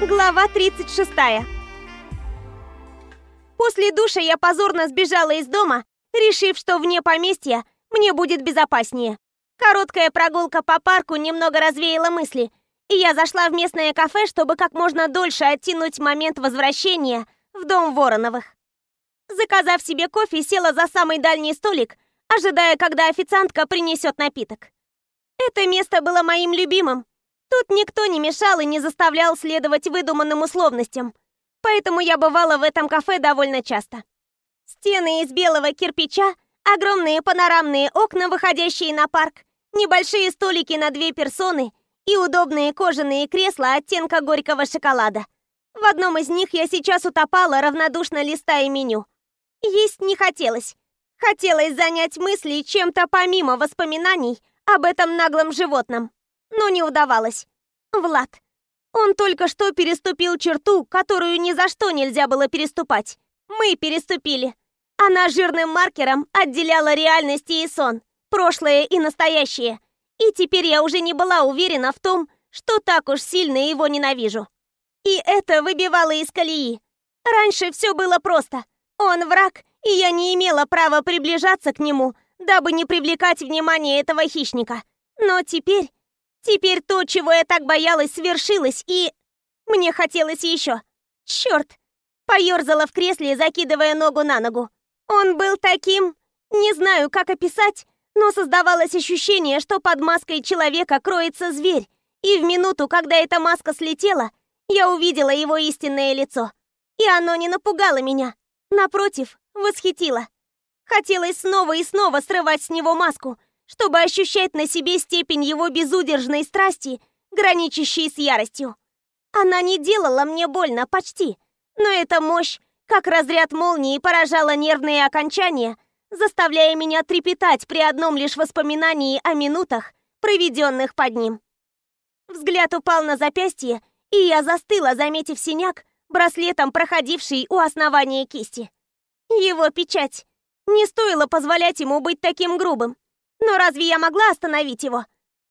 Глава 36 После душа я позорно сбежала из дома, решив, что вне поместья мне будет безопаснее. Короткая прогулка по парку немного развеяла мысли, и я зашла в местное кафе, чтобы как можно дольше оттянуть момент возвращения в дом Вороновых. Заказав себе кофе, села за самый дальний столик, ожидая, когда официантка принесет напиток. Это место было моим любимым. Тут никто не мешал и не заставлял следовать выдуманным условностям. Поэтому я бывала в этом кафе довольно часто. Стены из белого кирпича, огромные панорамные окна, выходящие на парк, небольшие столики на две персоны и удобные кожаные кресла оттенка горького шоколада. В одном из них я сейчас утопала, равнодушно листая меню. Есть не хотелось. Хотелось занять мысли чем-то помимо воспоминаний об этом наглом животном. Но не удавалось. Влад. Он только что переступил черту, которую ни за что нельзя было переступать. Мы переступили. Она жирным маркером отделяла реальность и сон, прошлое и настоящее. И теперь я уже не была уверена в том, что так уж сильно его ненавижу. И это выбивало из колеи. Раньше все было просто. Он враг, и я не имела права приближаться к нему, дабы не привлекать внимание этого хищника. Но теперь... Теперь то, чего я так боялась, свершилось, и... Мне хотелось еще. Черт! Поерзала в кресле, закидывая ногу на ногу. Он был таким... Не знаю, как описать, но создавалось ощущение, что под маской человека кроется зверь. И в минуту, когда эта маска слетела, я увидела его истинное лицо. И оно не напугало меня. Напротив, восхитило. Хотелось снова и снова срывать с него маску, чтобы ощущать на себе степень его безудержной страсти, граничащей с яростью. Она не делала мне больно почти, но эта мощь, как разряд молнии, поражала нервные окончания, заставляя меня трепетать при одном лишь воспоминании о минутах, проведенных под ним. Взгляд упал на запястье, и я застыла, заметив синяк, браслетом проходивший у основания кисти. Его печать. Не стоило позволять ему быть таким грубым. Но разве я могла остановить его?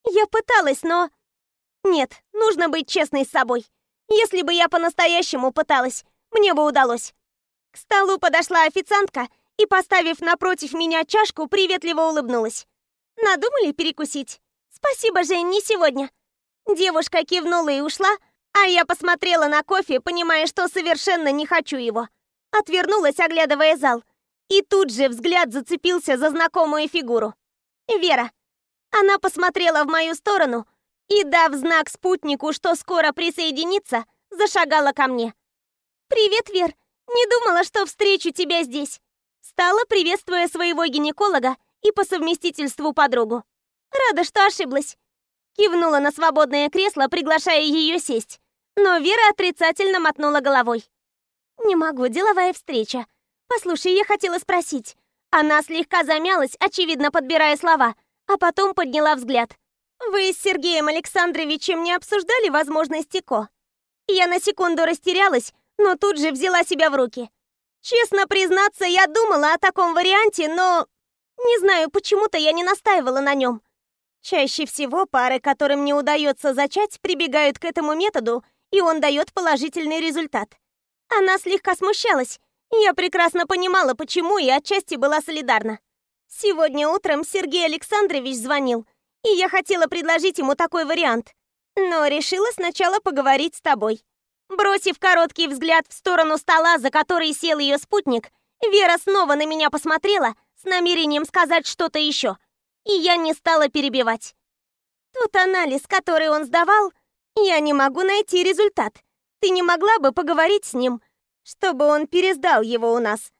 Я пыталась, но... Нет, нужно быть честной с собой. Если бы я по-настоящему пыталась, мне бы удалось. К столу подошла официантка и, поставив напротив меня чашку, приветливо улыбнулась. Надумали перекусить? Спасибо, Жень, не сегодня. Девушка кивнула и ушла, а я посмотрела на кофе, понимая, что совершенно не хочу его. Отвернулась, оглядывая зал. И тут же взгляд зацепился за знакомую фигуру. Вера. Она посмотрела в мою сторону и, дав знак спутнику, что скоро присоединится, зашагала ко мне. «Привет, Вер. Не думала, что встречу тебя здесь». Стала, приветствуя своего гинеколога и по совместительству подругу. «Рада, что ошиблась». Кивнула на свободное кресло, приглашая ее сесть. Но Вера отрицательно мотнула головой. «Не могу, деловая встреча. Послушай, я хотела спросить». Она слегка замялась, очевидно подбирая слова, а потом подняла взгляд. «Вы с Сергеем Александровичем не обсуждали возможность ко? Я на секунду растерялась, но тут же взяла себя в руки. Честно признаться, я думала о таком варианте, но... Не знаю, почему-то я не настаивала на нем. Чаще всего пары, которым не удается зачать, прибегают к этому методу, и он дает положительный результат. Она слегка смущалась. Я прекрасно понимала, почему, и отчасти была солидарна. Сегодня утром Сергей Александрович звонил, и я хотела предложить ему такой вариант. Но решила сначала поговорить с тобой. Бросив короткий взгляд в сторону стола, за который сел ее спутник, Вера снова на меня посмотрела с намерением сказать что-то еще. И я не стала перебивать. Тот анализ, который он сдавал, я не могу найти результат. Ты не могла бы поговорить с ним, чтобы он пересдал его у нас?»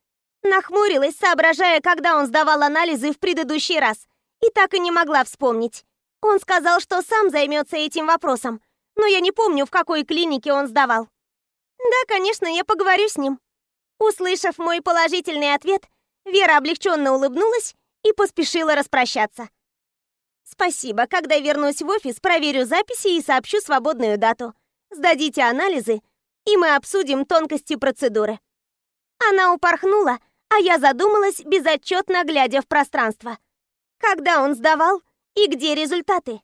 Нахмурилась, соображая, когда он сдавал анализы в предыдущий раз, и так и не могла вспомнить. Он сказал, что сам займется этим вопросом, но я не помню, в какой клинике он сдавал. «Да, конечно, я поговорю с ним». Услышав мой положительный ответ, Вера облегченно улыбнулась и поспешила распрощаться. «Спасибо. Когда вернусь в офис, проверю записи и сообщу свободную дату сдадите анализы, и мы обсудим тонкости процедуры». Она упорхнула, а я задумалась, безотчетно глядя в пространство. Когда он сдавал и где результаты?